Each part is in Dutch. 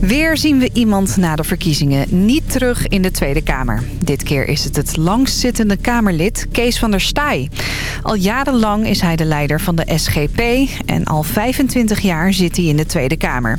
Weer zien we iemand na de verkiezingen niet terug in de Tweede Kamer. Dit keer is het het langstzittende Kamerlid Kees van der Staaij. Al jarenlang is hij de leider van de SGP en al 25 jaar zit hij in de Tweede Kamer.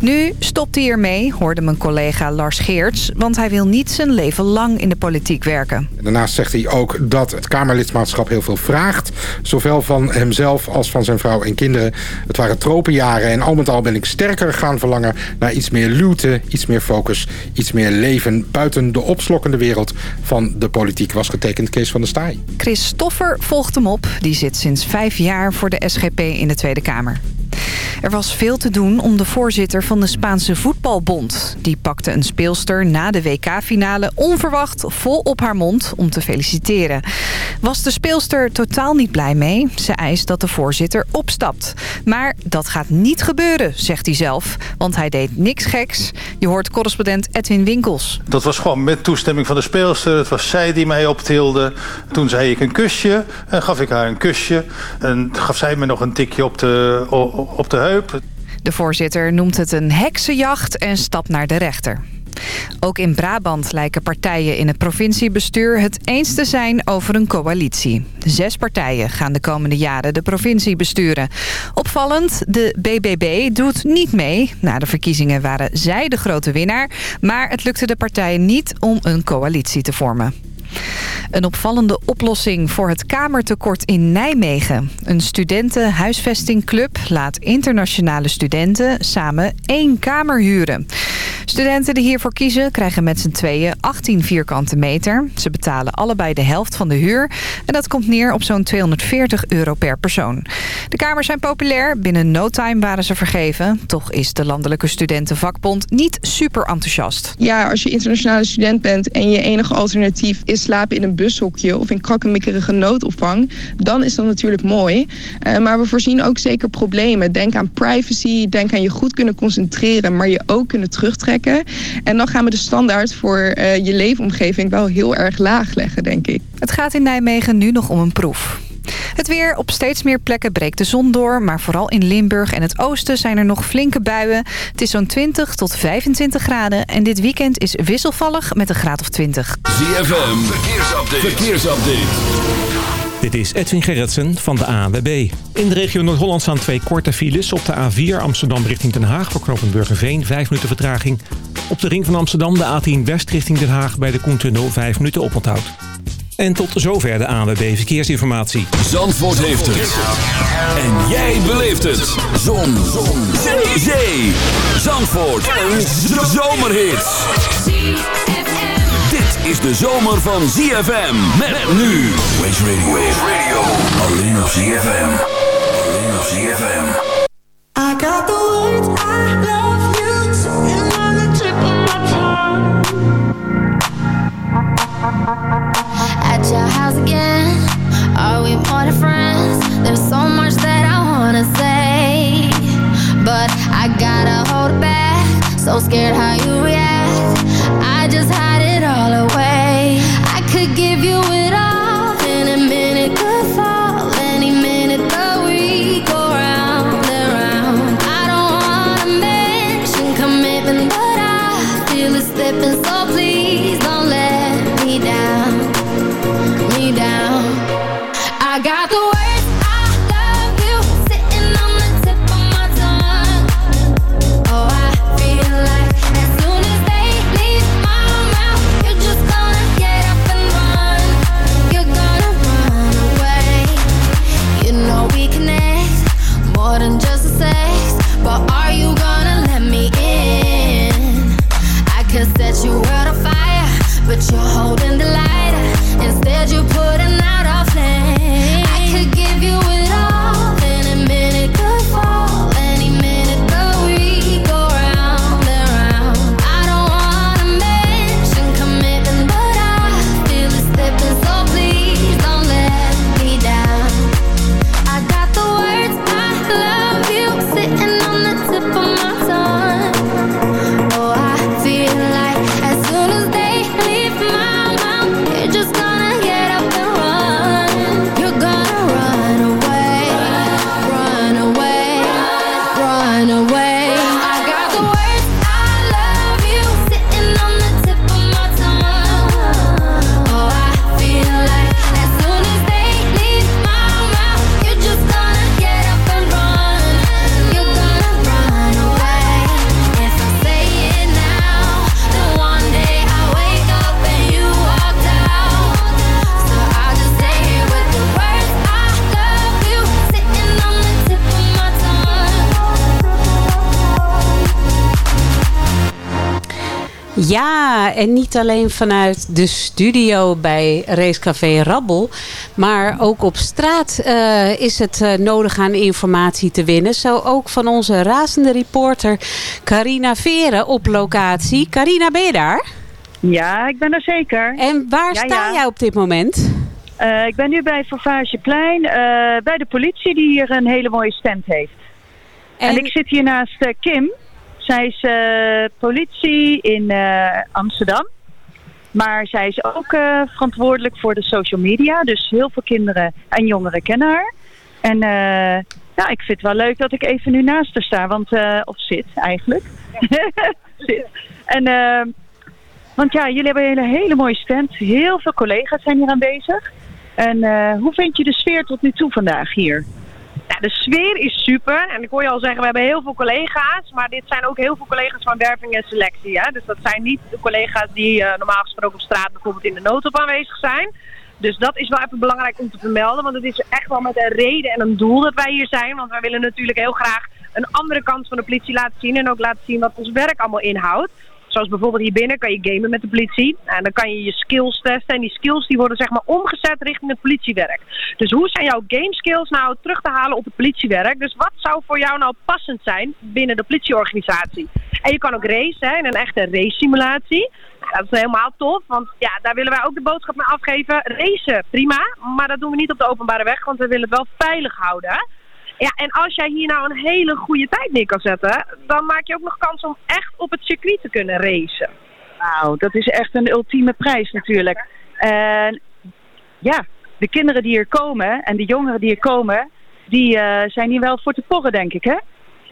Nu stopt hij ermee, hoorde mijn collega Lars Geerts... want hij wil niet zijn leven lang in de politiek werken. Daarnaast zegt hij ook dat het Kamerlidmaatschap heel veel vraagt. Zowel van hemzelf als van zijn vrouw en kinderen. Het waren tropenjaren en al met al ben ik sterker gaan verlangen... naar iets meer luwte, iets meer focus, iets meer leven... buiten de opslokkende wereld van de politiek was getekend Kees van der Staaij. Chris Stoffer volgt hem op. Die zit sinds vijf jaar voor de SGP in de Tweede Kamer. Er was veel te doen om de voorzitter van de Spaanse voetbalbond. Die pakte een speelster na de WK-finale onverwacht vol op haar mond om te feliciteren. Was de speelster totaal niet blij mee. Ze eist dat de voorzitter opstapt. Maar dat gaat niet gebeuren, zegt hij zelf. Want hij deed niks geks. Je hoort correspondent Edwin Winkels. Dat was gewoon met toestemming van de speelster. Het was zij die mij optilde. Toen zei ik een kusje en gaf ik haar een kusje. En gaf zij me nog een tikje op de, op de. De voorzitter noemt het een heksenjacht en stapt naar de rechter. Ook in Brabant lijken partijen in het provinciebestuur het eens te zijn over een coalitie. Zes partijen gaan de komende jaren de provincie besturen. Opvallend, de BBB doet niet mee. Na de verkiezingen waren zij de grote winnaar. Maar het lukte de partijen niet om een coalitie te vormen. Een opvallende oplossing voor het kamertekort in Nijmegen. Een studentenhuisvestingclub laat internationale studenten samen één kamer huren. Studenten die hiervoor kiezen krijgen met z'n tweeën 18 vierkante meter. Ze betalen allebei de helft van de huur. En dat komt neer op zo'n 240 euro per persoon. De kamers zijn populair. Binnen no time waren ze vergeven. Toch is de Landelijke Studentenvakbond niet super enthousiast. Ja, als je internationale student bent en je enige alternatief is slapen in een bushokje of in krakkemikkerige noodopvang, dan is dat natuurlijk mooi. Uh, maar we voorzien ook zeker problemen. Denk aan privacy, denk aan je goed kunnen concentreren, maar je ook kunnen terugtrekken. En dan gaan we de standaard voor uh, je leefomgeving wel heel erg laag leggen, denk ik. Het gaat in Nijmegen nu nog om een proef. Het weer. Op steeds meer plekken breekt de zon door. Maar vooral in Limburg en het oosten zijn er nog flinke buien. Het is zo'n 20 tot 25 graden. En dit weekend is wisselvallig met een graad of 20. ZFM. Verkeersupdate. Verkeersupdate. Dit is Edwin Gerritsen van de ANWB. In de regio Noord-Holland staan twee korte files. Op de A4 Amsterdam richting Den Haag voor Knopenburgerveen 5 minuten vertraging. Op de ring van Amsterdam de A10 West richting Den Haag bij de Koentunnel 5 minuten oponthoud. En tot zover de ANWB Verkeersinformatie. Zandvoort heeft het. En jij beleeft het. Zon. Zon. Zee. Zandvoort. Een zomerhit. Is de zomer van ZFM. Met nu. Waze Radio. Radio. Alleen op ZFM. Alleen op ZFM. I got the words I love you sitting on the tip of my tongue. At your house again, are we more than friends? There's so much that I wanna say, but I gotta hold back. So scared how you react. I just hide Ja, en niet alleen vanuit de studio bij Racecafé Rabbel. Maar ook op straat eh, is het eh, nodig aan informatie te winnen. Zo ook van onze razende reporter Carina Veren op locatie. Carina, ben je daar? Ja, ik ben er zeker. En waar Ja, sta ja. jij op dit moment? Eh, ik ben nu bij Fauvageplein, eh bij de politie die hier een hele mooie stand heeft. En, ik zit hier naast Kim. Zij is eh, politie in eh, Amsterdam. Maar zij is ook eh, verantwoordelijk voor de social media. Dus heel veel kinderen en jongeren kennen haar. En ja, ik vind het wel leuk dat ik even nu naast haar sta. Want, of zit eigenlijk. zit. En, want ja, jullie hebben een hele, hele mooie stand. Heel veel collega's zijn hier aanwezig. En hoe vind je de sfeer tot nu toe vandaag hier? De sfeer is super. En ik hoor je al zeggen, we hebben heel veel collega's. Maar dit zijn ook heel veel collega's van werving en selectie. Hè? Dus dat zijn niet de collega's die eh, normaal gesproken op straat bijvoorbeeld in de noodhulp aanwezig zijn. Dus dat is wel even belangrijk om te vermelden. Want het is echt wel met een reden en een doel dat wij hier zijn. Want wij willen natuurlijk heel graag een andere kant van de politie laten zien. En ook laten zien wat ons werk allemaal inhoudt. Zoals bijvoorbeeld hier binnen kan je gamen met de politie. En dan kan je je skills testen. En die skills die worden zeg maar omgezet richting het politiewerk. Dus hoe zijn jouw game skills nou terug te halen op het politiewerk? Dus wat zou voor jou nou passend zijn binnen de politieorganisatie? En je kan ook racen in een echte race simulatie. Nou, dat is helemaal tof, want ja, daar willen wij ook de boodschap mee afgeven. Racen, prima, maar dat doen we niet op de openbare weg, want we willen het wel veilig houden. Ja, en als jij hier nou een hele goede tijd neer kan zetten, dan maak je ook nog kans om echt op het circuit te kunnen racen. Nou, dat is echt een ultieme prijs natuurlijk. En ja, de kinderen die hier komen en de jongeren die hier komen, die eh, zijn hier wel voor te porren, denk ik, hè?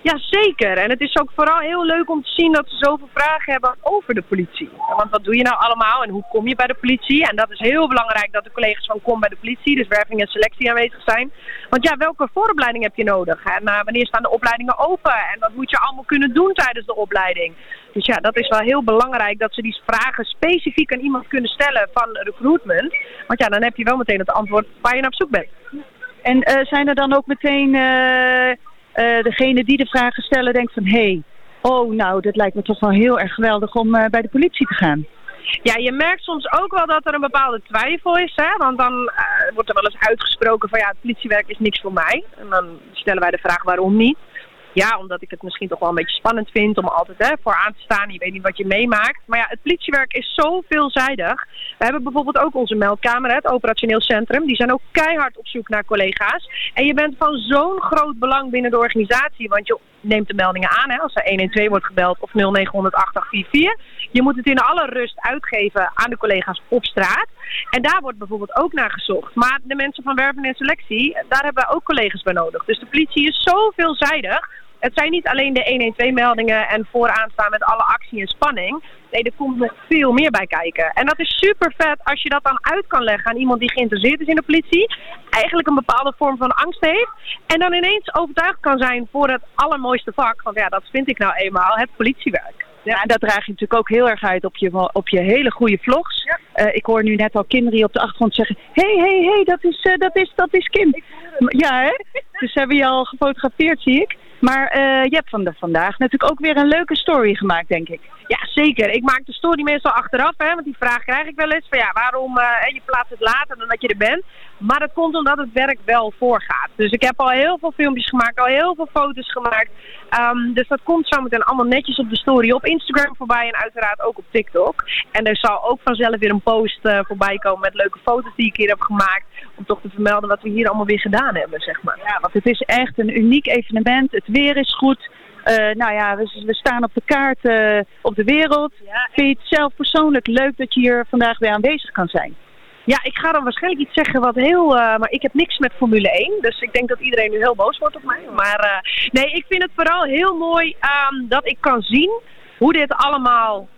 Ja, zeker. En het is ook vooral heel leuk om te zien dat ze zoveel vragen hebben over de politie. Want wat doe je nou allemaal en hoe kom je bij de politie? En dat is heel belangrijk dat de collega's van Kom bij de politie, dus werving en selectie aanwezig zijn. Want ja, welke vooropleiding heb je nodig? En eh, wanneer staan de opleidingen open? En wat moet je allemaal kunnen doen tijdens de opleiding? Dus ja, dat is wel heel belangrijk dat ze die vragen specifiek aan iemand kunnen stellen van recruitment. Want ja, dan heb je wel meteen het antwoord waar je naar op zoek bent. En eh, zijn er dan ook meteen eh eh, degene die de vragen stellen denkt van... hé, hey, oh nou, dat lijkt me toch wel heel erg geweldig om eh, bij de politie te gaan. Ja, je merkt soms ook wel dat er een bepaalde twijfel is. Hè? Want dan eh, wordt er wel eens uitgesproken van ja, het politiewerk is niks voor mij. En dan stellen wij de vraag waarom niet. Ja, omdat ik het misschien toch wel een beetje spannend vind om altijd hè, vooraan te staan. Je weet niet wat je meemaakt. Maar ja, het politiewerk is zo veelzijdig. We hebben bijvoorbeeld ook onze meldkamer, het operationeel centrum. Die zijn ook keihard op zoek naar collega's. En je bent van zo'n groot belang binnen de organisatie. Want je neemt de meldingen aan hè, als er 112 wordt gebeld of 0900 8844. Je moet het in alle rust uitgeven aan de collega's op straat. En daar wordt bijvoorbeeld ook naar gezocht. Maar de mensen van werving en selectie, daar hebben we ook collega's bij nodig. Dus de politie is zo veelzijdig. Het zijn niet alleen de 112-meldingen en vooraan staan met alle actie en spanning. Nee, er komt nog veel meer bij kijken. En dat is super vet als je dat dan uit kan leggen aan iemand die geïnteresseerd is in de politie. Eigenlijk een bepaalde vorm van angst heeft. En dan ineens overtuigd kan zijn voor het allermooiste vak. Want ja, dat vind ik nou eenmaal, het politiewerk. Ja, en dat draag je natuurlijk ook heel erg uit op je, op je hele goede vlogs. Eh, ik hoor nu net al kinderen op de achtergrond zeggen... hé, hé, hé, dat is, eh, dat is, dat is Kim. Ja, hè? Dus hebben je al gefotografeerd, zie ik. Maar eh, je hebt van de, vandaag natuurlijk ook weer een leuke story gemaakt, denk ik. Ja, zeker. Ik maak de story meestal achteraf, hè, want die vraag krijg ik wel eens. Van ja, waarom eh, je plaatst het later dan dat je er bent. Maar dat komt omdat het werk wel voorgaat. Dus ik heb al heel veel filmpjes gemaakt, al heel veel foto's gemaakt. Ehm, dus dat komt zometeen allemaal netjes op de story op Instagram voorbij en uiteraard ook op TikTok. En er zal ook vanzelf weer een post eh, voorbij komen met leuke foto's die ik hier heb gemaakt. Om toch te vermelden wat we hier allemaal weer gedaan hebben, zeg maar. Ja, want het is echt een uniek evenement. Het weer is goed. Eh, nou ja, we, we staan op de kaart eh, op de wereld. Vind je het zelf persoonlijk leuk dat je hier vandaag weer aanwezig kan zijn? Ja, ik ga dan waarschijnlijk iets zeggen wat heel... eh, maar ik heb niks met Formule 1. Dus ik denk dat iedereen nu heel boos wordt op mij. Maar eh, nee, ik vind het vooral heel mooi ehm, dat ik kan zien hoe dit allemaal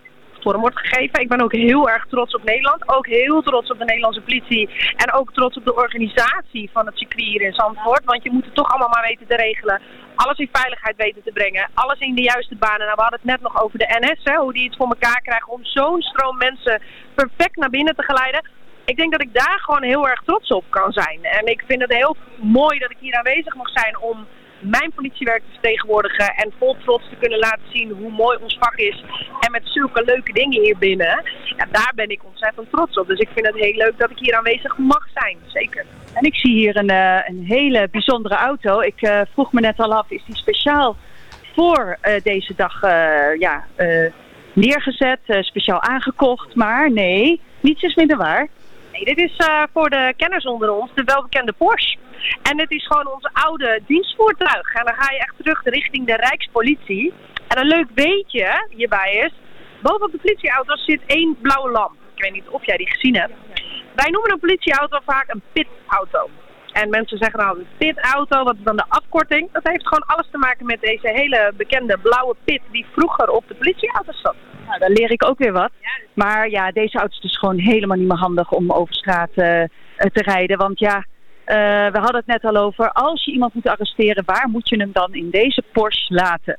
vorm wordt gegeven. Ik ben ook heel erg trots op Nederland. Ook heel trots op de Nederlandse politie. En ook trots op de organisatie van het circuit hier in Zandvoort. Want je moet het toch allemaal maar weten te regelen. Alles in veiligheid weten te brengen. Alles in de juiste banen. Nou, we hadden het net nog over de NS. Hè, hoe die het voor elkaar krijgen om zo'n stroom mensen perfect naar binnen te geleiden. Ik denk dat ik daar gewoon heel erg trots op kan zijn. En ik vind het heel mooi dat ik hier aanwezig mag zijn om mijn politiewerk te vertegenwoordigen en vol trots te kunnen laten zien hoe mooi ons vak is. En met zulke leuke dingen hier binnen. Ja, daar ben ik ontzettend trots op. Dus ik vind het heel leuk dat ik hier aanwezig mag zijn. Zeker. En ik zie hier een, eh, een hele bijzondere auto. Ik eh, vroeg me net al af, is die speciaal voor eh, deze dag ja, neergezet, speciaal aangekocht? Maar nee, niets is minder waar. Dit is eh, voor de kenners onder ons de welbekende Porsche. En dit is gewoon onze oude dienstvoertuig. En dan ga je echt terug richting de Rijkspolitie. En een leuk weetje hierbij is, bovenop de politieauto zit één blauwe lamp. Ik weet niet of jij die gezien hebt. Wij noemen een politieauto vaak een pitauto. En mensen zeggen dan een pitauto, wat is dan de afkorting? Dat heeft gewoon alles te maken met deze hele bekende blauwe pit die vroeger op de politieauto zat. Nou, dan leer ik ook weer wat. Maar ja, deze auto is dus gewoon helemaal niet meer handig om over straat eh, te rijden. Want ja, eh, we hadden het net al over, als je iemand moet arresteren, waar moet je hem dan in deze Porsche laten?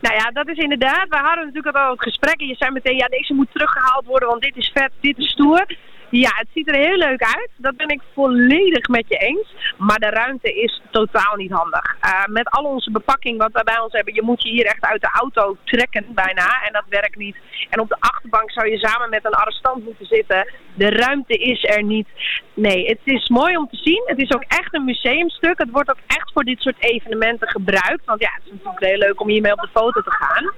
Nou ja, dat is inderdaad. We hadden natuurlijk al het gesprek en je zei meteen, ja, deze moet teruggehaald worden, want dit is vet, dit is stoer. Ja, het ziet er heel leuk uit. Dat ben ik volledig met je eens. Maar de ruimte is totaal niet handig. Uh, met al onze bepakking wat wij bij ons hebben, je moet je hier echt uit de auto trekken bijna. En dat werkt niet. En op de achterbank zou je samen met een arrestant moeten zitten. De ruimte is er niet. Nee, het is mooi om te zien. Het is ook echt een museumstuk. Het wordt ook echt voor dit soort evenementen gebruikt. Want ja, het is natuurlijk heel leuk om hiermee op de foto te gaan.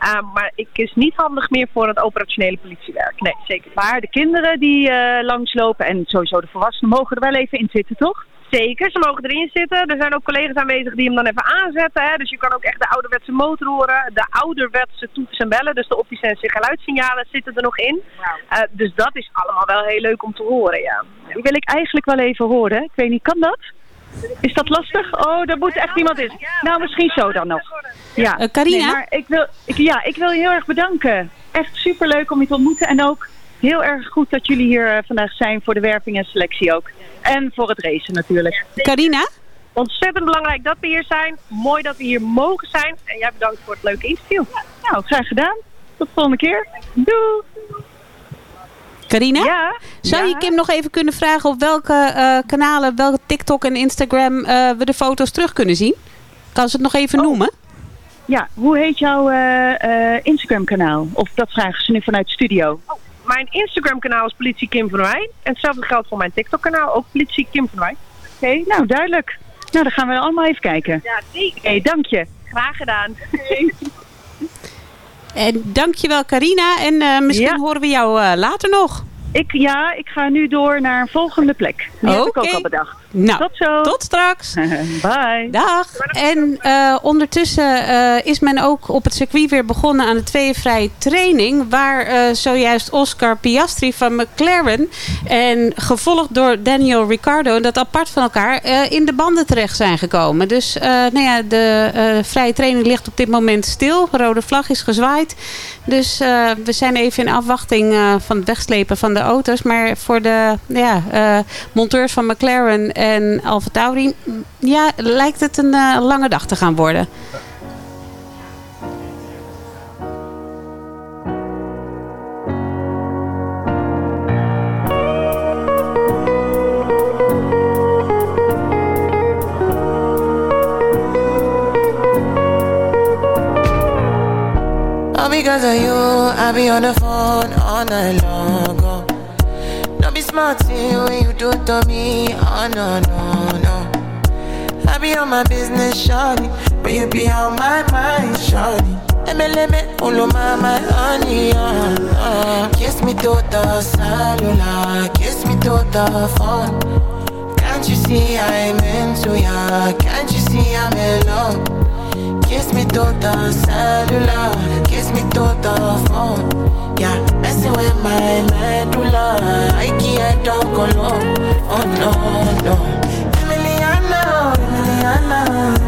Uh, maar ik is niet handig meer voor het operationele politiewerk. Nee, zeker. Maar de kinderen die uh, langslopen en sowieso de volwassenen mogen er wel even in zitten, toch? Zeker, ze mogen erin zitten. Er zijn ook collega's aanwezig die hem dan even aanzetten. Hè. Dus je kan ook echt de ouderwetse motor horen. De ouderwetse toetsen en bellen. Dus de optische en geluidssignalen zitten er nog in. Wow. Uh, dus dat is allemaal wel heel leuk om te horen, ja. Die wil ik eigenlijk wel even horen. Ik weet niet, kan dat? Is dat lastig? Oh, daar moet echt iemand in. Nou, misschien zo dan nog. Ja, uh, Carina? Nee, maar ik wil, ik, ja, ik wil je heel erg bedanken. Echt superleuk om je te ontmoeten. En ook heel erg goed dat jullie hier uh, vandaag zijn voor de werving en selectie ook. En voor het racen natuurlijk. Carina? Ontzettend belangrijk dat we hier zijn. Mooi dat we hier mogen zijn. En jij bedankt voor het leuke interview. Nou, graag gedaan. Tot de volgende keer. Doei! Carina? Ja? Zou ja? je Kim nog even kunnen vragen op welke uh, kanalen, welke TikTok en Instagram uh, we de foto's terug kunnen zien? Kan ze het nog even oh. noemen? Ja, hoe heet jouw uh, Instagram kanaal? Of dat vragen ze nu vanuit studio. Oh, mijn Instagram kanaal is politie Kim van Wij. En hetzelfde geldt voor mijn TikTok kanaal, ook politie Kim van Wij. Oké, okay, nou duidelijk. Nou, dan gaan we allemaal even kijken. Ja, zeker. Oké, okay, dank je. Graag gedaan. Okay. En dankjewel Carina. En uh, misschien ja. horen we jou uh, later nog. Ik, ja, ik ga nu door naar een volgende plek. Die okay. heb ik ook al bedacht. Nou, tot zo. Tot straks. Bye. Dag. En uh, ondertussen uh, is men ook op het circuit weer begonnen aan de tweevrije training. Waar uh, zojuist Oscar Piastri van McLaren en gevolgd door Daniel Ricciardo, dat apart van elkaar, in de banden terecht zijn gekomen. Dus nou ja, de vrije training ligt op dit moment stil. Rode vlag is gezwaaid. Dus we zijn even in afwachting van het wegslepen van de auto's. Maar voor de ja, monteurs van McLaren en Alfa Tauri, ja, lijkt het een uh, lange dag te gaan worden. All because of you, I be on the phone all night long. Smart when you do to me. Oh no, no, no. I be on my business, shawty. But you be on my mind, shawty. MLM, all of my, my honey, uh, uh. Kiss me to the cellular, kiss me to the phone. Can't you see I'm into ya? Can't you see I'm in love? Kiss me to the cellular, kiss me to the phone. Yeah, messing with my medulla. I can't talk alone. Oh no, no. Emiliano, Emiliano,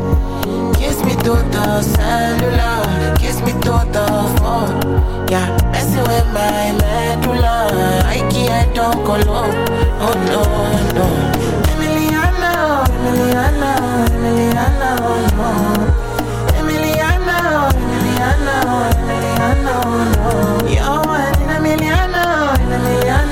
The cellular, kiss me to the phone. Yeah, messing with my medulla. I can't don't go low. Oh no, no. Emiliana, Emiliana, Emiliana, oh no. Emiliana, Emiliana, Emiliana, oh no. You're one in a million, in a million.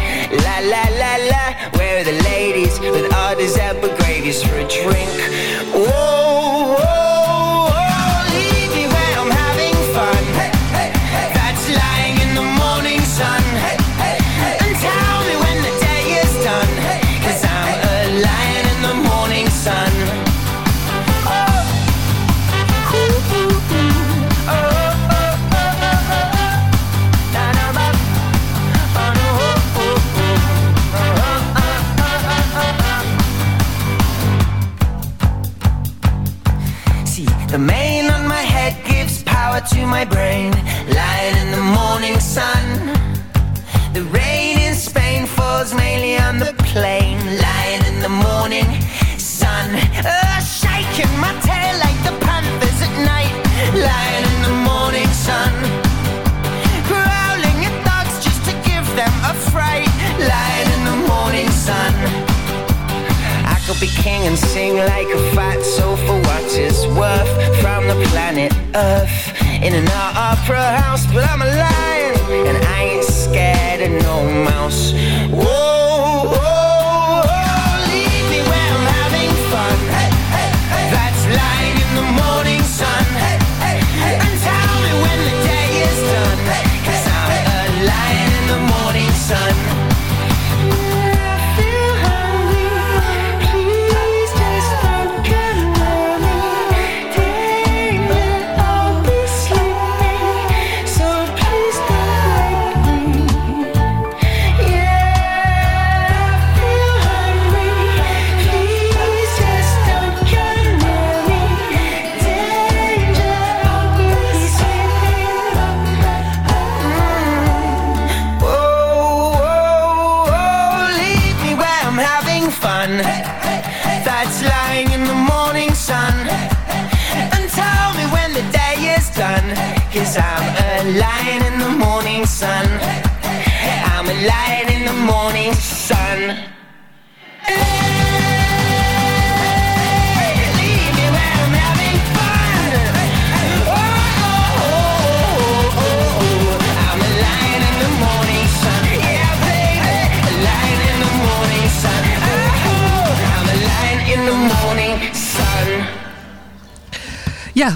La la la la, where are the ladies with all these apple gravies for a drink? Whoa, power to my brain. Lying in the morning sun. The rain in Spain falls mainly on the plain. Lying in the morning sun. Uh, shaking my tail like the panthers at night. Lying in the morning sun. Growling at dogs just to give them a fright. Lying in the morning sun. I could be king and sing like a fat soul for what it's worth from the planet Earth in an opera house, but I'm a lion and I ain't scared of no mouse. Whoa, whoa, whoa, leave me where I'm having fun. Hey, hey, hey. That's lying in the morning sun.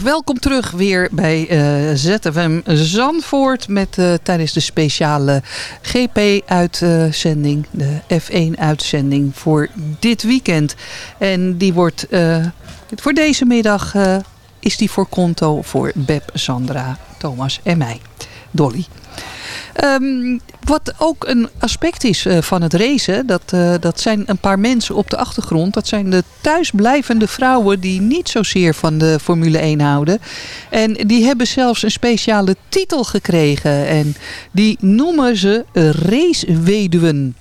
Welkom terug weer bij eh, ZFM Zandvoort met eh, tijdens de speciale GP-uitzending, de F1-uitzending voor dit weekend. En die wordt eh, voor deze middag is die voor konto voor Beb, Sandra, Thomas en mij, Dolly. Ehm, wat ook een aspect is eh, van het racen, dat, eh, dat zijn een paar mensen op de achtergrond. Dat zijn de thuisblijvende vrouwen die niet zozeer van de Formule 1 houden. En die hebben zelfs een speciale titel gekregen. En die noemen ze raceweduwen.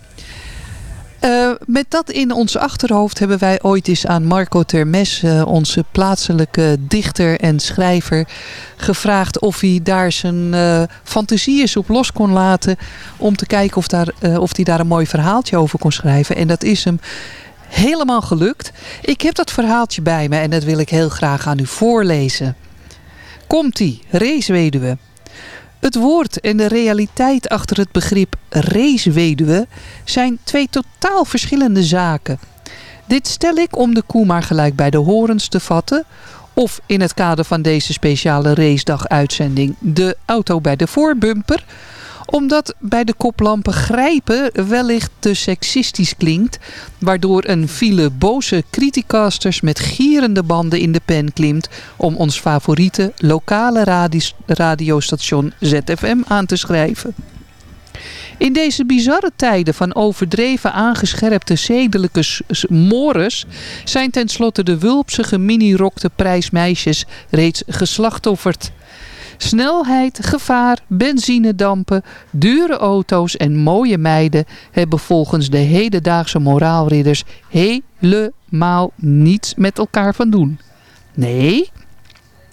Uh, met dat in ons achterhoofd hebben wij ooit eens aan Marco Termes, uh, onze plaatselijke dichter en schrijver, gevraagd of hij daar zijn uh, fantasie eens op los kon laten. Om te kijken of, daar, of hij daar een mooi verhaaltje over kon schrijven. En dat is hem helemaal gelukt. Ik heb dat verhaaltje bij me en dat wil ik heel graag aan u voorlezen. Komt-ie, raceweduwe. Het woord en de realiteit achter het begrip raceweduwe zijn twee totaal verschillende zaken. Dit stel ik om de koe maar gelijk bij de horens te vatten of in het kader van deze speciale racedag uitzending de auto bij de voorbumper omdat bij de koplampen grijpen wellicht te seksistisch klinkt, waardoor een file boze criticasters met gierende banden in de pen klimt om ons favoriete lokale radiostation ZFM aan te schrijven. In deze bizarre tijden van overdreven aangescherpte zedelijke mores zijn tenslotte de wulpsige mini-rokte prijsmeisjes reeds geslachtofferd. Snelheid, gevaar, benzinedampen, dure auto's en mooie meiden hebben volgens de hedendaagse moraalridders helemaal niets met elkaar van doen. Nee,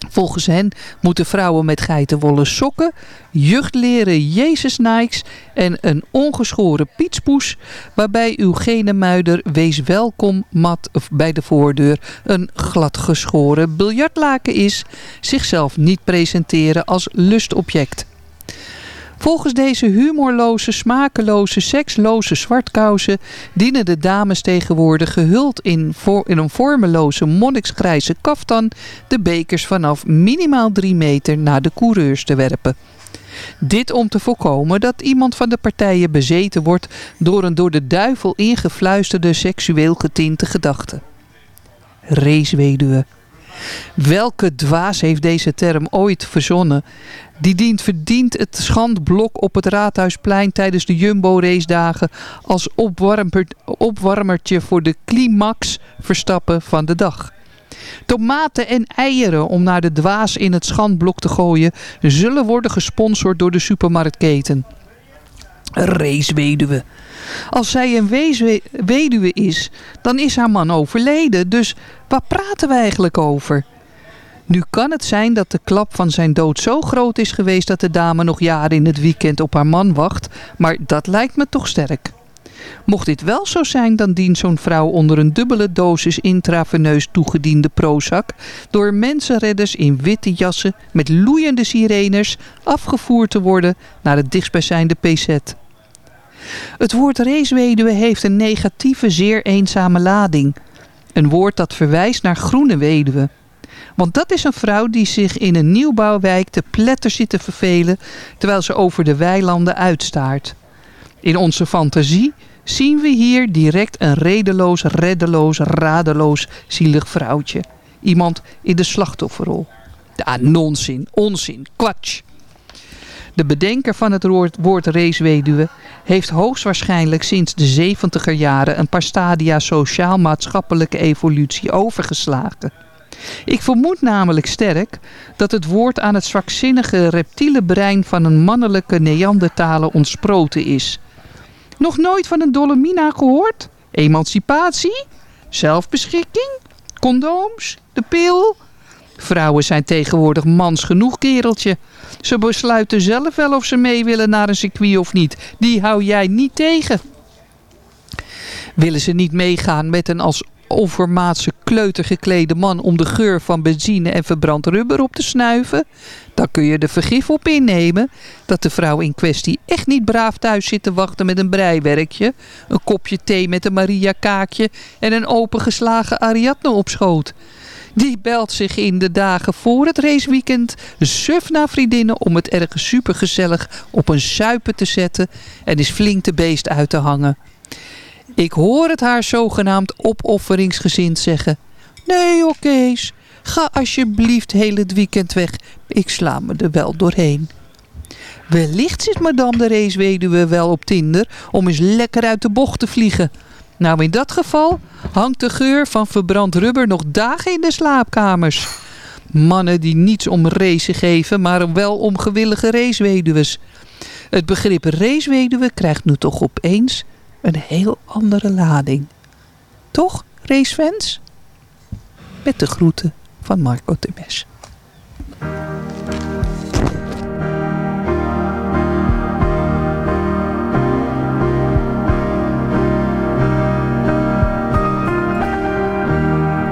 Volgens hen moeten vrouwen met geitenwolle sokken, juchtleren Jezus Nikes en een ongeschoren pietspoes, waarbij uw genemuider wees welkom mat bij de voordeur een gladgeschoren biljartlaken is, zichzelf niet presenteren als lustobject. Volgens deze humorloze, smakeloze, seksloze zwartkousen dienen de dames tegenwoordig gehuld in, in een vormeloze monniksgrijze kaftan de bekers vanaf minimaal 3 meter naar de coureurs te werpen. Dit om te voorkomen dat iemand van de partijen bezeten wordt door een door de duivel ingefluisterde seksueel getinte gedachte. Raceweduwe. Welke dwaas heeft deze term ooit verzonnen? Die dient verdient het schandblok op het Raadhuisplein tijdens de Jumbo-racedagen als opwarmertje voor de climax verstappen van de dag. Tomaten en eieren om naar de dwaas in het schandblok te gooien zullen worden gesponsord door de supermarktketen. Raceweduwe. Als zij een weduwe is, dan is haar man overleden. Dus waar praten we eigenlijk over? Nu kan het zijn dat de klap van zijn dood zo groot is geweest dat de dame nog jaren in het weekend op haar man wacht. Maar dat lijkt me toch sterk. Mocht dit wel zo zijn, dan dient zo'n vrouw onder een dubbele dosis intraveneus toegediende Prozac door mensenredders in witte jassen met loeiende sirenes afgevoerd te worden naar het dichtstbijzijnde PZ. Het woord raceweduwe heeft een negatieve, zeer eenzame lading. Een woord dat verwijst naar groene weduwe. Want dat is een vrouw die zich in een nieuwbouwwijk te pletter zit te vervelen... terwijl ze over de weilanden uitstaart. In onze fantasie zien we hier direct een redeloos, reddeloos, radeloos, zielig vrouwtje. Iemand in de slachtofferrol. Ja, nonzin, onzin, kwatsch. De bedenker van het woord raceweduwe heeft hoogstwaarschijnlijk sinds de 70er jaren een paar stadia sociaal-maatschappelijke evolutie overgeslagen. Ik vermoed namelijk sterk dat het woord aan het zwakzinnige reptiele brein van een mannelijke Neandertaler ontsproten is. Nog nooit van een Dolomina gehoord? Emancipatie? Zelfbeschikking? Condooms? De pil? Vrouwen zijn tegenwoordig mans genoeg, kereltje. Ze besluiten zelf wel of ze mee willen naar een circuit of niet. Die hou jij niet tegen. Willen ze niet meegaan met een als overmaatse kleuter geklede man om de geur van benzine en verbrand rubber op te snuiven, dan kun je de vergif op innemen dat de vrouw in kwestie echt niet braaf thuis zit te wachten met een breiwerkje, een kopje thee met een Maria kaakje en een opengeslagen Ariadne op schoot. Die belt zich in de dagen voor het raceweekend suf naar vriendinnen om het ergens supergezellig op een suipen te zetten en is flink de beest uit te hangen. Ik hoor het haar zogenaamd opofferingsgezind zeggen. Nee, oké, ga alsjeblieft heel het weekend weg. Ik sla me er wel doorheen. Wellicht zit madame de raceweduwe wel op Tinder om eens lekker uit de bocht te vliegen. Nou, in dat geval hangt de geur van verbrand rubber nog dagen in de slaapkamers. Mannen die niets om racen geven, maar wel om gewillige raceweduwes. Het begrip raceweduwe krijgt nu toch opeens een heel andere lading. Toch, racefans? Met de groeten van Marco Temes.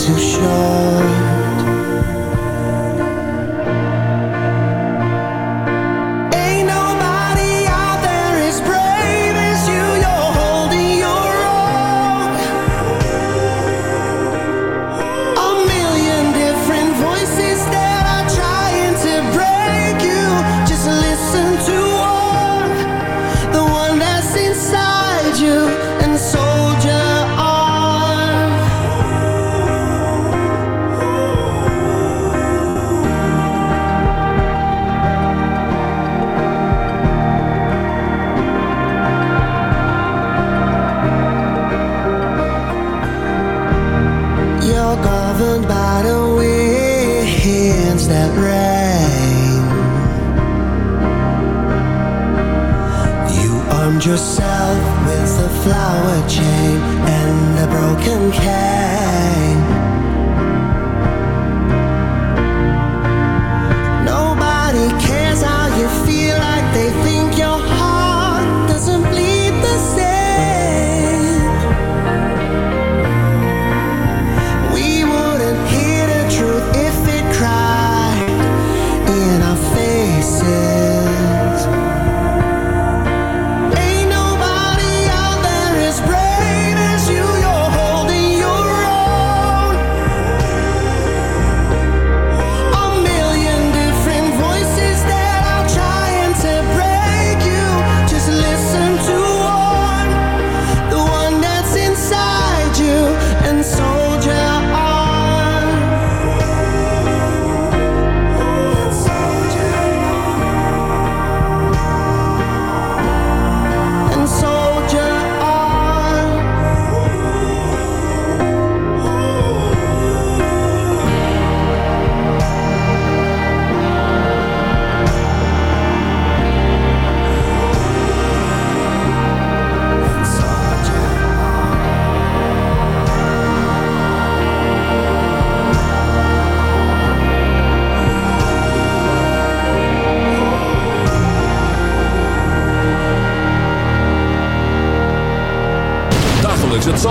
too sure.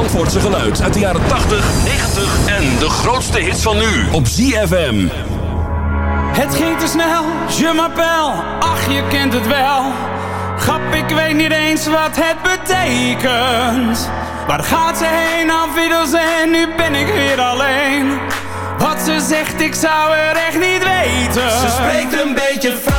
Zandvoortse geluid uit de jaren 80, 90 en de grootste hits van nu op ZFM. Het ging te snel, je m'appelle, ach je kent het wel. Grap, ik weet niet eens wat het betekent. Waar gaat ze heen, afwiddels en nu ben ik weer alleen. Wat ze zegt, ik zou er echt niet weten. Ze spreekt een beetje Frans,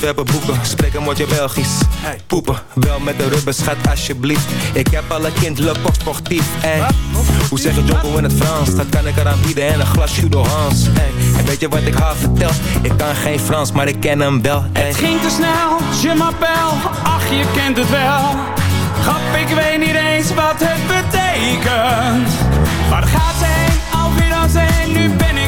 Naar Antwerpen boeken. Spreken wordt je Belgisch. Poepen, wel met de rubber, schat alsjeblieft. Ik heb alle kind, le pop sportief. Hoe zeg je Jocko in het Frans? Dat kan ik eraan bieden en een glas Judo Hans. En weet je wat ik haar vertel? Ik kan geen Frans, maar ik ken hem wel. Het ging te snel, je m'appelle, ach je kent het wel. Grap, ik weet niet eens wat het betekent. Waar gaat ze heen, alweer dan heen, nu ben ik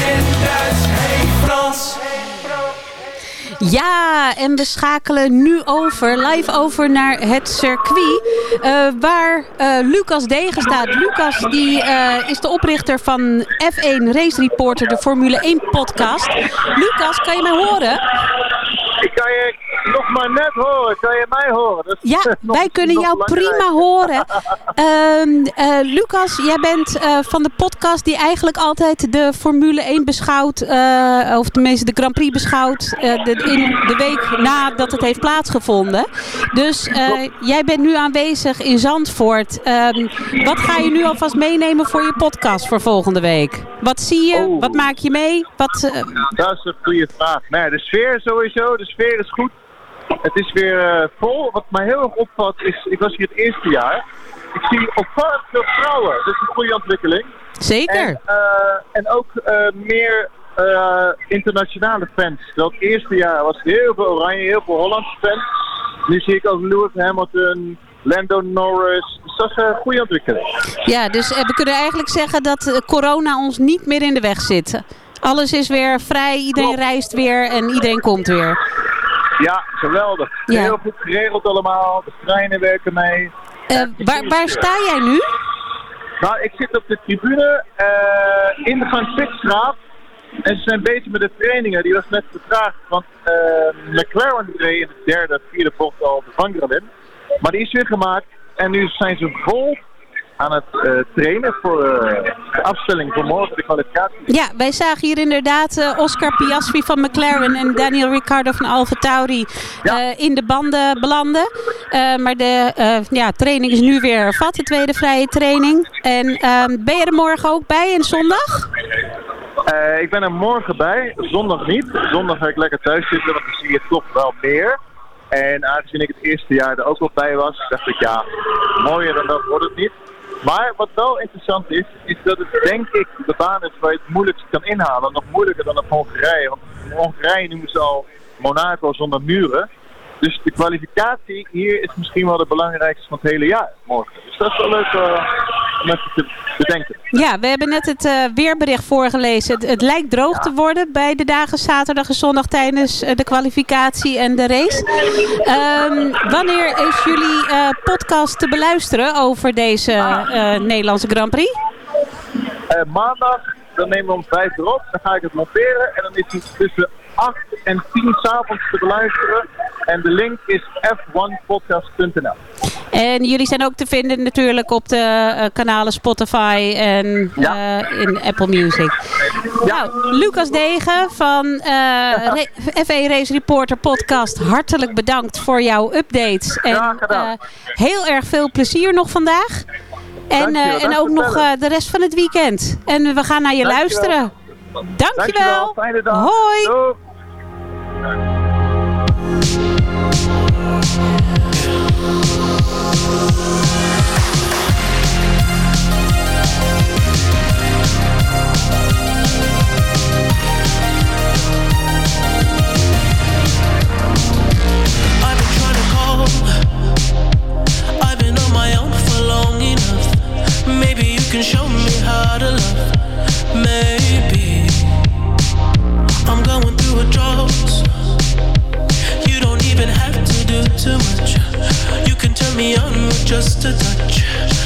Ja, en we schakelen nu over, live over naar het circuit. eh, waar eh, Lucas Degen staat. Lucas die, eh, is de oprichter van F1 Race Reporter, de Formule 1 podcast. Lucas, kan je mij horen? Ik kan je maar net horen. Kan je mij horen? Dat Ja, nog- wij kunnen nog jou prima horen. Ehm, eh, Lucas, jij bent eh, van de podcast die eigenlijk altijd de Formule 1 beschouwt. eh, of tenminste de Grand Prix beschouwt. de, in de week nadat het heeft plaatsgevonden. Dus jij bent nu aanwezig in Zandvoort. Ehm, wat ga je nu alvast meenemen voor je podcast voor volgende week? Wat zie je? Wat maak je mee? Wat, eh, Dat is een goede vraag. Nee, de sfeer sowieso, de sfeer is goed. Het is weer eh, vol. Wat mij heel erg opvalt is, ik was hier het eerste jaar. Ik zie opvallend veel vrouwen. Dat is een goede ontwikkeling. Zeker. En, eh, en ook eh, meer internationale fans. Dat eerste jaar was heel veel oranje, heel veel Hollandse fans. Nu zie ik ook Lewis Hamilton, Lando Norris. Dus dat is een goede ontwikkeling. Ja, dus we kunnen eigenlijk zeggen dat corona ons niet meer in de weg zit. Alles is weer vrij, iedereen reist weer en iedereen komt weer. Ja, geweldig. Ja. Heel goed geregeld allemaal. De treinen werken mee. Eh, waar, waar sta jij nu? Nou, ik zit op de tribune eh, in de Van Pitstraat. En ze zijn bezig met de trainingen. Die was net vertraagd. Want eh, McLaren reed in de derde, vierde bocht al de vangrail in. Maar die is weer gemaakt. En nu zijn ze vol aan het eh, trainen voor eh, de afstelling voor morgen, de kwalificatie. Ja, wij zagen hier inderdaad eh, Oscar Piastri van McLaren en Daniel Ricciardo van Alfa Tauri in de banden belanden. Maar de ja, training is nu weer hervat, de tweede vrije training. En ehm, ben je er morgen ook bij en zondag? Ik ben er morgen bij, zondag niet. Zondag ga ik lekker thuis zitten, want dan zie je toch wel meer. En aangezien ik het eerste jaar er ook al bij was, dacht ik ja, mooier dan dat wordt het niet. Maar wat wel interessant is, is dat het denk ik de baan is waar je het moeilijkst kan inhalen. Nog moeilijker dan op Hongarije. Want Hongarije noemen ze al Monaco zonder muren. Dus de kwalificatie hier is misschien wel de belangrijkste van het hele jaar morgen. Dus dat is wel leuk eh, om even te bedenken. Ja, we hebben net het eh, weerbericht voorgelezen. Het, het lijkt droog te worden bij de dagen zaterdag en zondag tijdens eh, de kwalificatie en de race. Ehm, wanneer is jullie podcast te beluisteren over deze eh, Nederlandse Grand Prix? Maandag, dan nemen we om 5 uur op. Dan ga ik het monteren. En dan is het tussen 8 en 10 s'avonds te beluisteren. En de link is f1podcast.nl. En jullie zijn ook te vinden natuurlijk op de eh, kanalen Spotify en eh, in Apple Music. Nou, Lucas Degen van eh Ra- F1 Race Reporter podcast. Hartelijk bedankt voor jouw updates. En eh, heel erg veel plezier nog vandaag. En, en ook nog de rest van het weekend. En we gaan naar je luisteren. Dankjewel. Dankjewel. Fijne dag. Hoi. Doeg. Maybe you can show me how to love. Maybe just a touch.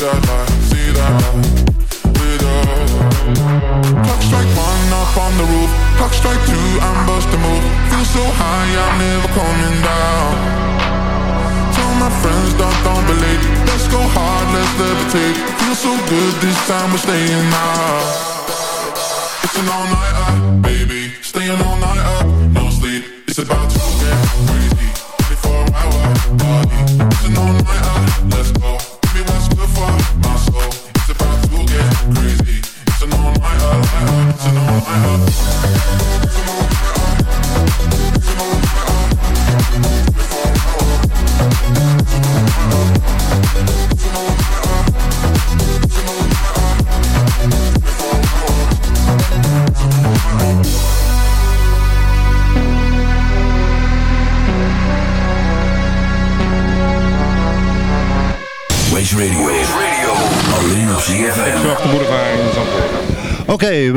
That light, see that light. With us. Clock strike one up on the roof, clock strike two, move. Feel so high, I'm never coming down. Tell my friends, don't, don't. Let's go hard, let's levitate. Feel so good this time, we're staying. It's an all nighter, baby. Staying all no sleep. It's about to get crazy. 24 hour party. An all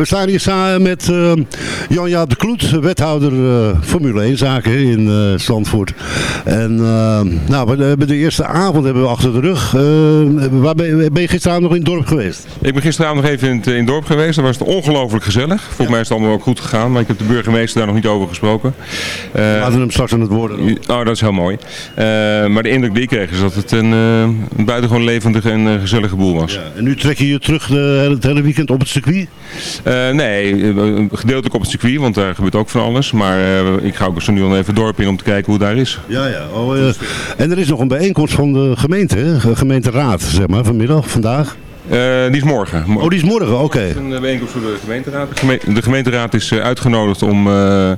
we staan hier samen met eh, Jan-Jaap de Kloet, wethouder eh, Formule 1 zaken in eh Zandvoort. En nou, we hebben de eerste avond hebben we achter de rug. Waar ben, je- ben je gisteravond nog in het dorp geweest? Ik ben gisteravond nog even in het, in het dorp geweest. Daar was het ongelooflijk gezellig. Volgens mij is het allemaal ook goed gegaan. Maar ik heb de burgemeester daar nog niet over gesproken. Laten we hem straks aan het woord Oh, dat is heel mooi. Maar de indruk die ik kreeg is dat het een, een buitengewoon levendige en gezellige boel was. En nu trek je je terug de, het hele weekend op het circuit? Eh, nee, eh, gedeeltelijk op het circuit, want daar gebeurt ook van alles. Maar eh, ik ga ook zo nu al even dorp in om te kijken hoe het daar is. Ja, ja. Oh, en er is nog een bijeenkomst van de gemeente, gemeenteraad, zeg maar, vanmiddag, vandaag. Eh, die is morgen. Oh, die is morgen, oké. Een bijeenkomst voor de gemeenteraad. De, geme- de gemeenteraad is eh, uitgenodigd om eh, nou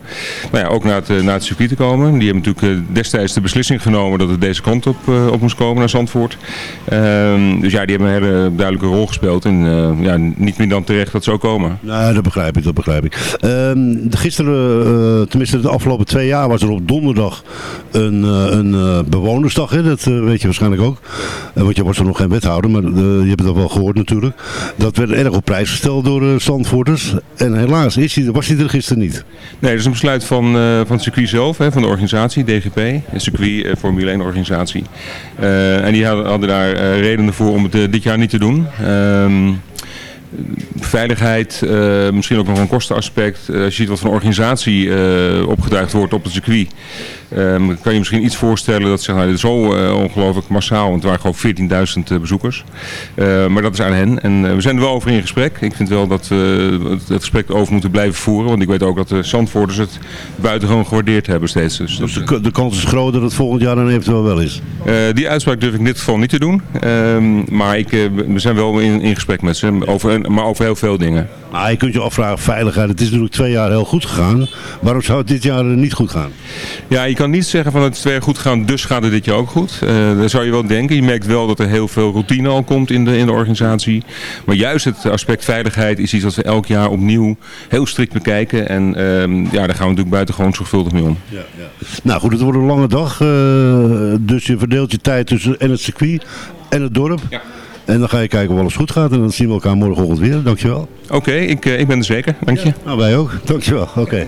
ja, ook naar het, eh, naar het circuit te komen. Die hebben natuurlijk eh, destijds de beslissing genomen dat het deze kant op, eh, op moest komen, naar Zandvoort. Ehm, dus ja, die hebben een hele duidelijke rol gespeeld. En eh, ja, niet meer dan terecht dat ze ook komen. Nee, dat begrijp ik, dat begrijp ik. Ehm, gisteren, eh, tenminste de afgelopen twee jaar, was er op donderdag een, eh, een eh, bewonersdag. Hè? Dat eh, weet je waarschijnlijk ook. Eh, want je was er nog geen wethouder, maar eh, je hebt dat wel gehoord natuurlijk. Dat werd erg op prijs gesteld door de Zandvoorters. En helaas is die, was hij er gisteren niet. Nee, dat is een besluit van, eh, van het circuit zelf, hè, van de organisatie, DGP, een circuit eh, Formule 1 organisatie. Eh, en die hadden, hadden daar eh, redenen voor om het eh, dit jaar niet te doen. Ehm, veiligheid, eh, misschien ook nog een kostenaspect. Eh, als je ziet wat een organisatie eh, opgedraagd wordt op het circuit, ehm, kan je misschien iets voorstellen dat zeg, nou, dit is zo eh, ongelooflijk massaal, want het waren gewoon 14.000 eh, bezoekers. Eh, maar dat is aan hen. En we zijn er wel over in gesprek. Ik vind wel dat we het, het gesprek over moeten blijven voeren, want ik weet ook dat de Zandvoorters het buitengewoon gewaardeerd hebben steeds. Dus, Dus de, de kans is groot dat het volgend jaar dan eventueel wel is. die uitspraak durf ik in dit geval niet te doen. Ehm, maar ik, we zijn wel in, in gesprek met ze, over, maar over heel veel dingen. Maar je kunt je afvragen, veiligheid, het is natuurlijk twee jaar heel goed gegaan. Waarom zou het dit jaar niet goed gaan? Ja, je kan niet zeggen van het is twee jaar goed gegaan, dus gaat het dit jaar ook goed. Eh dat zou je wel denken. Je merkt wel dat er heel veel routine al komt in de, in de organisatie. Maar juist het aspect veiligheid is iets wat we elk jaar opnieuw heel strikt bekijken. En ehm, ja, daar gaan we natuurlijk buitengewoon zorgvuldig mee om. Nou goed, het wordt een lange dag. eh, dus je verdeelt je tijd tussen en het circuit en het dorp. En dan ga je kijken of alles goed gaat. En dan zien we elkaar morgenochtend weer. Dankjewel. Oké, ik, eh, ik ben er zeker. Dank je. Nou, wij ook. Dankjewel. Oké.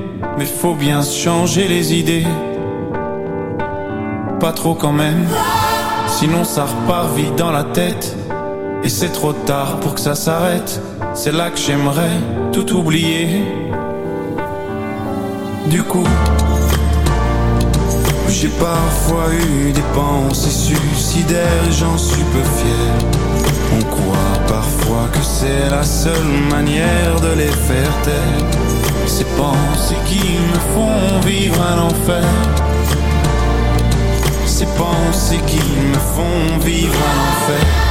Mais faut bien changer les idées. Pas trop quand même, sinon ça repart vite dans la tête. Et c'est trop tard pour que ça s'arrête. C'est là que j'aimerais tout oublier. Du coup, j'ai parfois eu des pensées suicidaires j'en suis peu fier. On croit parfois que c'est la seule manière de les faire taire. Ces pensées qui me font vivre un enfer. Ces pensées qui me font vivre un enfer.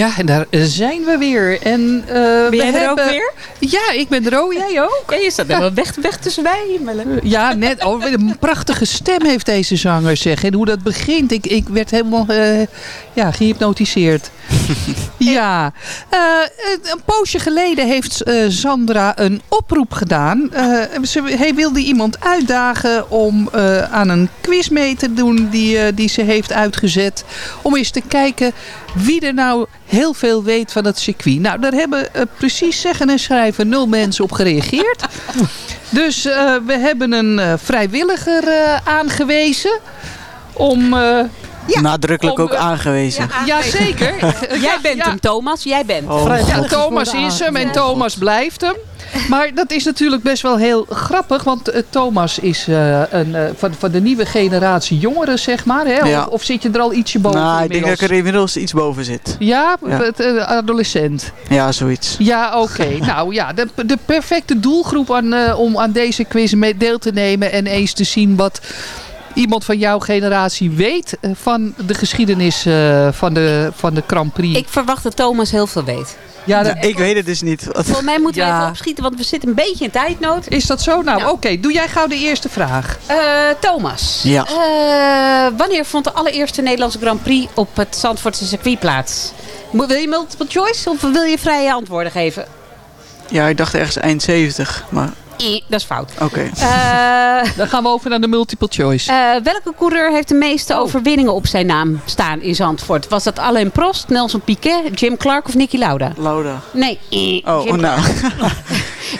Ja, en daar zijn we weer. En, eh, Ben we jij er ook weer? Ja, ik ben er ook. Jij ook? Ja, je staat helemaal weg, weg te zwijmelen. Ja, net. Oh, een prachtige stem heeft deze zanger, zeg. En hoe dat begint. Ik, ik werd helemaal uh, ja, gehypnotiseerd. Ja, Eh, een poosje geleden heeft eh, Sandra een oproep gedaan. Eh, ze, hij wilde iemand uitdagen om eh, aan een quiz mee te doen die, eh, die ze heeft uitgezet. Om eens te kijken wie er nou heel veel weet van het circuit. Nou, daar hebben eh, precies zeggen en schrijven nul mensen op gereageerd. Dus eh, we hebben een eh, vrijwilliger aangewezen om... Nadrukkelijk om, ook eh, aangewezen. Jazeker. Jij bent hem, Thomas. Jij bent. Oh. Ja, Thomas is hem en Thomas blijft hem. Maar dat is natuurlijk best wel heel grappig. Want eh, Thomas is eh, een, eh, van, van de nieuwe generatie jongeren, zeg maar. Hè? Ja. Of, of zit je er al ietsje boven nou, ik denk dat ik er inmiddels iets boven zit. Ja, Ja. het, adolescent. Ja, zoiets. Ja, oké. nou ja, de, de perfecte doelgroep aan, eh, om aan deze quiz mee deel te nemen. En eens te zien wat iemand van jouw generatie weet eh, van de geschiedenis eh, van, de, van de Grand Prix. Ik verwacht dat Thomas heel veel weet. Ja, dat- ik weet het dus niet. Volgens mij moeten we Ja. even opschieten, want we zitten een beetje in tijdnood. Is dat zo? Nou, oké. Doe jij gauw de eerste vraag. Eh, Thomas. Ja. Eh, wanneer vond de allereerste Nederlandse Grand Prix op het Zandvoortse circuit plaats? Mo- Wil je multiple choice of wil je vrije antwoorden geven? Ja, ik dacht ergens eind 70. Maar Dat is fout. oké. Eh, Dan gaan we over naar de multiple choice. eh, welke coureur heeft de meeste overwinningen op zijn naam staan in Zandvoort? Was dat Alain Prost, Nelson Piquet, Jim Clark of Nicky Lauda? Lauda. Nee. eh, Oh, Jim nou.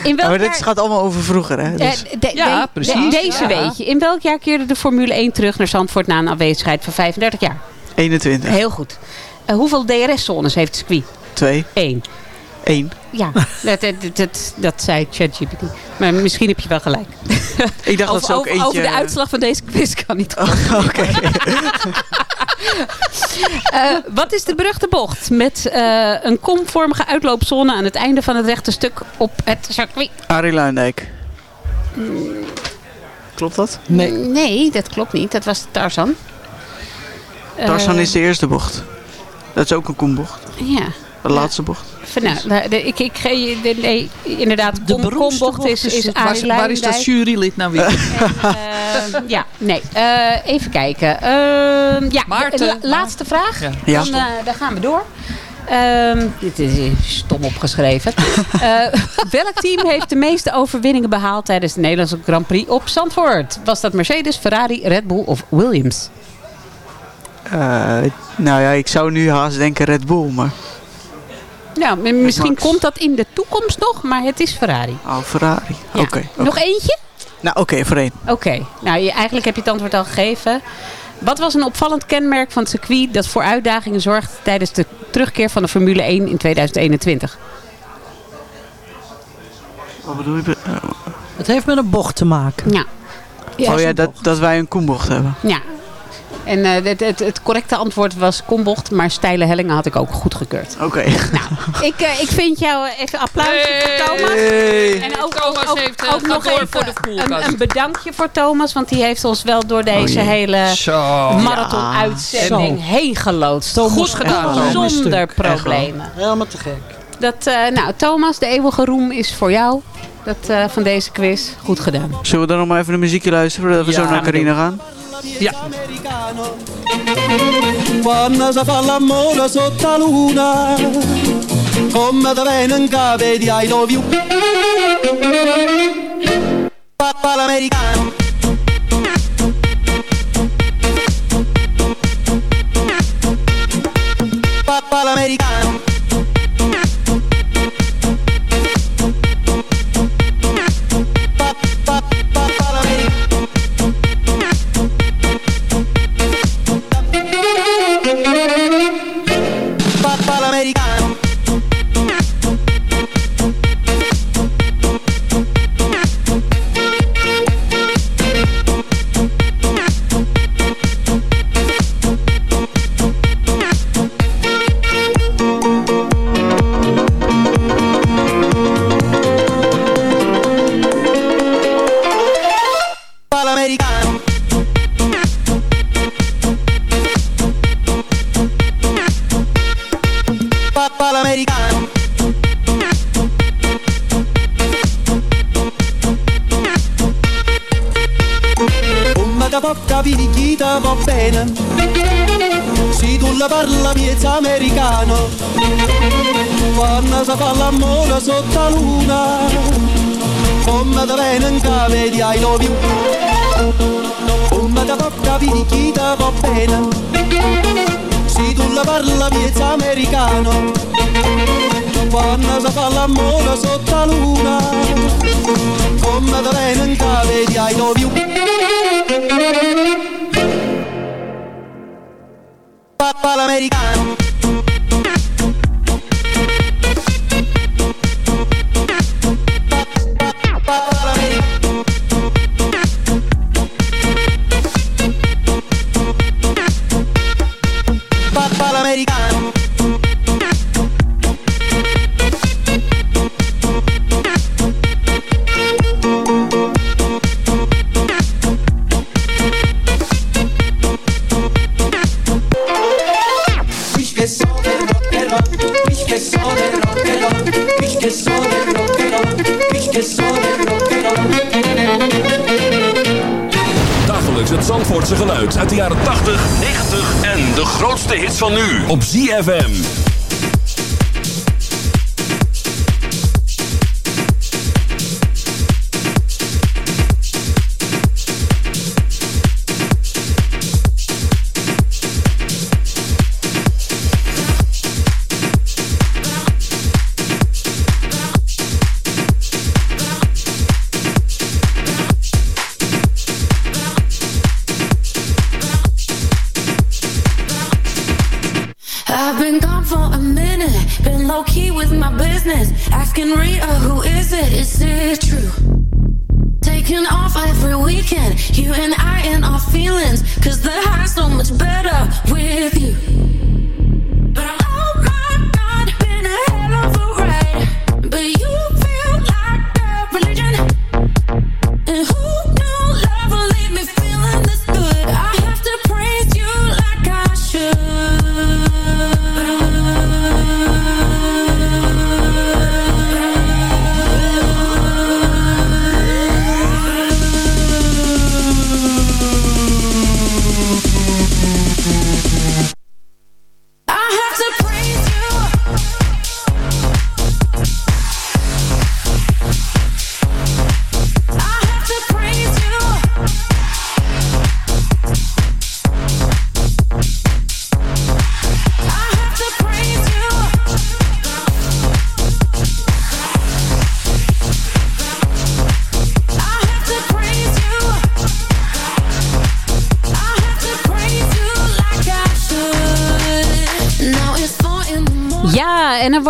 In welk maar dit jaar- gaat allemaal over vroeger, hè? Dus. de- de- Ja, de- precies. deze Ja. weet je. In welk jaar keerde de Formule 1 terug naar Zandvoort na een afwezigheid van 35 jaar? 21. Heel goed. Eh, hoeveel DRS-zones heeft het circuit? 2. Eén. 1. Ja, dat, dat, dat, dat zei ChatGPT. Maar misschien heb je wel gelijk. Ik dacht dat ze ook over, eentje... over de uitslag van deze quiz kan niet. Oké. Eh, wat is de beruchte bocht met eh, een komvormige uitloopzone aan het einde van het rechte stuk op het circuit? Arie Luindijk. Klopt dat? Nee. Nee, dat klopt niet. Dat was Tarzan. Eh, Tarzan is de eerste bocht. Dat is ook een koembocht. Ja. De laatste bocht. Nou, ik, ik, nee, inderdaad, de beroemdste kombocht bocht is, is waar- waar is dat jurylid nou weer? En, eh, ja, nee. Eh, even kijken. Ehm, ja, Maarten. la- laatste vraag. Ja. Ja. Dan, eh, dan gaan we door. Ehm, dit is stom opgeschreven. Eh, welk team heeft de meeste overwinningen behaald tijdens de Nederlandse Grand Prix op Zandvoort? Was dat Mercedes, Ferrari, Red Bull of Williams? Eh, nou ja, ik zou nu haast denken Red Bull, maar... Nou, misschien komt dat in de toekomst nog, maar het is Ferrari. Oh, Ferrari. Ja. Oké. Nog eentje? Nou, oké, voor één. Oké, nou je, eigenlijk heb je het antwoord al gegeven. Wat was een opvallend kenmerk van het circuit dat voor uitdagingen zorgt tijdens de terugkeer van de Formule 1 in 2021? Wat bedoel je? Het heeft met een bocht te maken. Ja. oh ja, dat, dat wij een koembocht hebben. Ja. En eh, het, het, het correcte antwoord was kombocht, maar steile hellingen had ik ook goedgekeurd. Oké. Ik, eh, ik vind jou even applaus voor Thomas. Hey. En ook, Thomas ook, heeft, eh, ook nog even voor de koelkast. een, een bedankje voor Thomas, want die heeft ons wel door deze jee. hele Zo. marathon-uitzending Zo. heen geloodst. Goed gedaan, Thomas. Zonder problemen. Helemaal te gek. Dat, eh, nou, Thomas, de eeuwige roem is voor jou. Dat, eh, van deze quiz. Goed gedaan. Zullen we dan nog maar even een muziekje luisteren voordat we Ja, zo naar Carina gaan? Ja. Quando si fa l'amore sotto la luna Come te viene in capo di I love you Papà l'americano. Papà l'americano da bene in cave di I love you come da tocca vedi chi ti va bene se tu la parla miezza americano. Quando si fa l'amore sotto la luna. Come da bene in cave di I love you Papa l'americano business. Asking Rita, who is it? Is it true?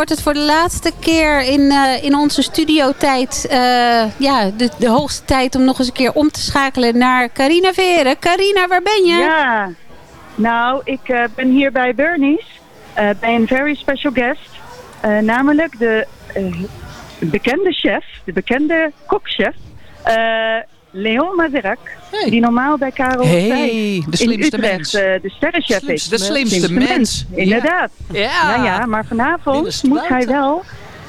Wordt het voor de laatste keer in, eh, in onze studiotijd... eh ja, de, de hoogste tijd om nog eens een keer om te schakelen naar Carina Veren. Carina, waar ben je? Ja, nou, ik eh, ben hier bij Bernie's bij een very special guest. Namelijk de bekende chef, de bekende kokchef, Leon Mazerac. Die normaal bij Karel Hey, de slimste in Utrecht mens. eh, de sterrenchef is. de slimste mens. Inderdaad. Ja. ja, ja, maar vanavond moet hij wel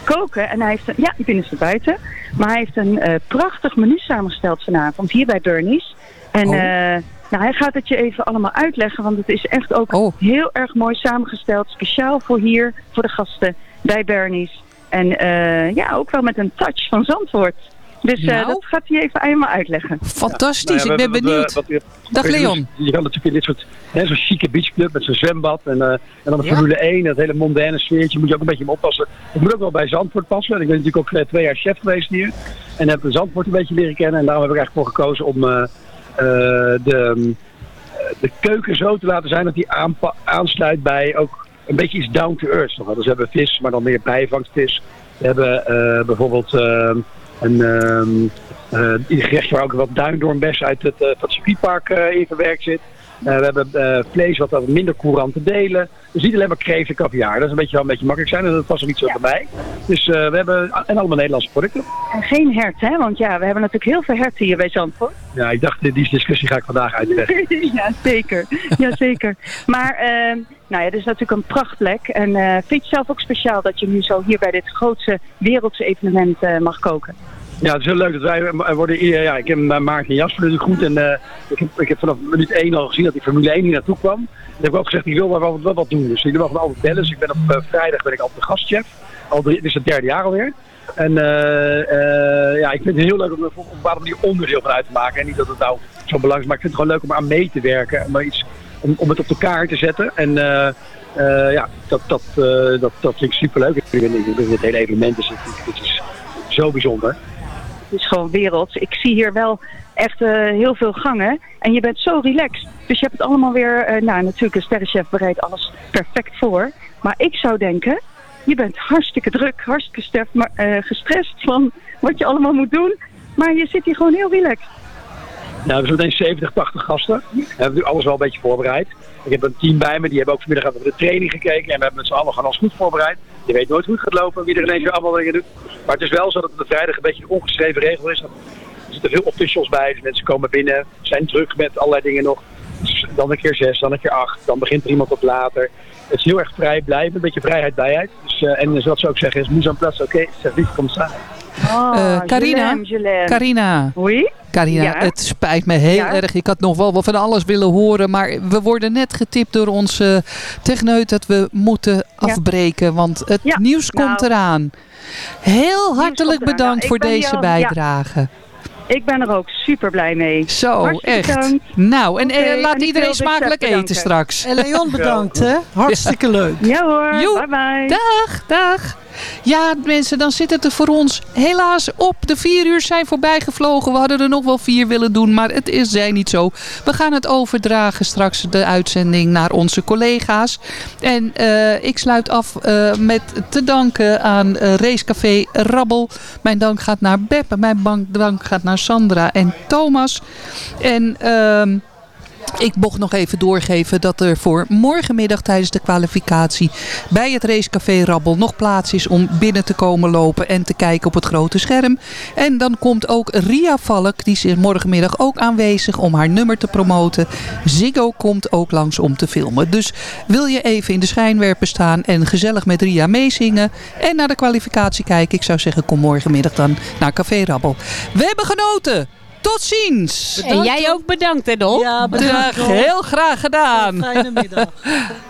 koken. En hij heeft een, ja, binnenste buiten. Maar hij heeft een eh, prachtig menu samengesteld vanavond hier bij Bernie's. En Oh. eh, nou, hij gaat het je even allemaal uitleggen, want het is echt ook Oh. heel erg mooi samengesteld. Speciaal voor hier, voor de gasten bij Bernie's. En ja, ook wel met een touch van Zandvoort. Dus eh, Nou. dat gaat hij even aan me uitleggen. Fantastisch, Nou ik ja, ben benieuwd. wat we- Dag je, Leon. Je kan natuurlijk in dit soort, hè, zo'n chique beachclub met zo'n zwembad en, eh, en dan de Ja. Formule 1, dat hele mondaine sfeertje, moet je ook een beetje op oppassen. Ik moet ook wel bij Zandvoort passen. Ik ben natuurlijk ook eh, twee jaar chef geweest hier en heb Zandvoort een beetje leren kennen en daarom heb ik eigenlijk voor gekozen om eh, eh, de, mm, eh, de keuken zo te laten zijn dat die aansluit bij ook een beetje iets down to earth. Nog. Dus we hebben vis, maar dan meer bijvangstvis. We hebben eh, bijvoorbeeld ehm eh, een gerechtje waar ook wat duindoornbessen uit het, van het circuitpark eh, in verwerkt zit. Eh, we hebben eh, vlees wat wat minder courant te delen. Dus niet alleen maar kreeft en caviar. Dat is een beetje, wel een beetje makkelijk zijn en dat was er niet zo bij. Dus eh, we hebben en allemaal Nederlandse producten. En geen hert, hè? Want ja, we hebben natuurlijk heel veel herten hier bij Zandvoort. Ja, ik dacht, die discussie ga ik vandaag uitleggen. ja, zeker. Ja, zeker. Maar ehm, nou ja, dit is natuurlijk een prachtplek. En vind je zelf ook speciaal dat je nu zo hier bij dit grootste wereldse evenement mag koken? Ja, het is heel leuk dat wij eh, worden. eh, Ja, ik heb uh, Maarten Jasper natuurlijk goed. En eh, ik, heb, ik heb vanaf minuut 1 al gezien dat die Formule 1 hier naartoe kwam. En ik heb ook gezegd, ik wil wel, wel, wel wat doen. Dus jullie mogen me altijd bellen. Dus ik ben op eh, vrijdag ben ik altijd de gastchef. Al dit is het derde jaar alweer. En eh, eh, ja, ik vind het heel leuk om er op onderdeel van uit te maken. En niet dat het nou zo belangrijk is, maar ik vind het gewoon leuk om aan mee te werken. Om, iets, om, om het op de kaart te zetten. En eh, eh, ja, dat, dat, eh, dat, dat vind ik superleuk. Ik vind, ik het hele evenement is, het is zo bijzonder. Is gewoon werelds. Ik zie hier wel echt eh, heel veel gangen. En je bent zo relaxed. Dus je hebt het allemaal weer... eh, nou, natuurlijk, een sterrenchef bereidt alles perfect voor. Maar ik zou denken... Je bent hartstikke druk, hartstikke stef, maar, eh, gestrest van wat je allemaal moet doen. Maar je zit hier gewoon heel relaxed. Nou, we zo meteen 70, 80 gasten. We hebben nu alles wel een beetje voorbereid. Ik heb een team bij me, die hebben ook vanmiddag even de training gekeken. En we hebben met z'n allen gewoon alles goed voorbereid. Je weet nooit hoe het gaat lopen, wie er ineens weer allemaal dingen doet. Maar het is wel zo dat het vrijdag een beetje een ongeschreven regel is. Er zitten veel officials bij, dus mensen komen binnen, zijn druk met allerlei dingen nog. Dus dan een keer zes, dan een keer acht, dan begint er iemand wat later. Het is heel erg vrij blijven, een beetje vrijheid, blijheid. Dus, eh, en zoals ze ook zeggen, is mise en place, oké, service comme ça. Oh, Eh, Carina, je je. Carina. Oei? Carina, Ja? het spijt me heel Ja? erg. Ik had nog wel wat van alles willen horen. Maar we worden net getipt door onze techneut dat we moeten afbreken. Want het Ja, nieuws komt nou. eraan. Heel hartelijk eraan. bedankt Nou, ik voor deze ja. bijdrage. Ik ben er ook super blij mee. Zo, Hartstikke echt. bedankt. Nou, en eh, laat en iedereen smakelijk eten bedanken. straks. En Leon bedankt, hè? Hartstikke leuk. Ja hoor, bye bye. Dag, dag. Ja, mensen, dan zit het er voor ons helaas op. De vier uur zijn voorbij gevlogen. We hadden er nog wel vier willen doen, maar het is zij niet zo. We gaan het overdragen straks de uitzending naar onze collega's. En eh, ik sluit af eh, met te danken aan eh, Racecafé Rabbel. Mijn dank gaat naar en Mijn dank gaat naar Sandra en Thomas. En... ik mocht nog even doorgeven dat er voor morgenmiddag tijdens de kwalificatie bij het racecafé Rabbel nog plaats is om binnen te komen lopen en te kijken op het grote scherm. En dan komt ook Ria Valk, die is morgenmiddag ook aanwezig om haar nummer te promoten. Ziggo komt ook langs om te filmen. Dus wil je even in de schijnwerper staan en gezellig met Ria meezingen en naar de kwalificatie kijken, ik zou zeggen kom morgenmiddag dan naar Café Rabbel. We hebben genoten! Tot ziens! En jij ook bedankt, hè, Dol? Ja, Dag, heel graag gedaan. Fijne middag.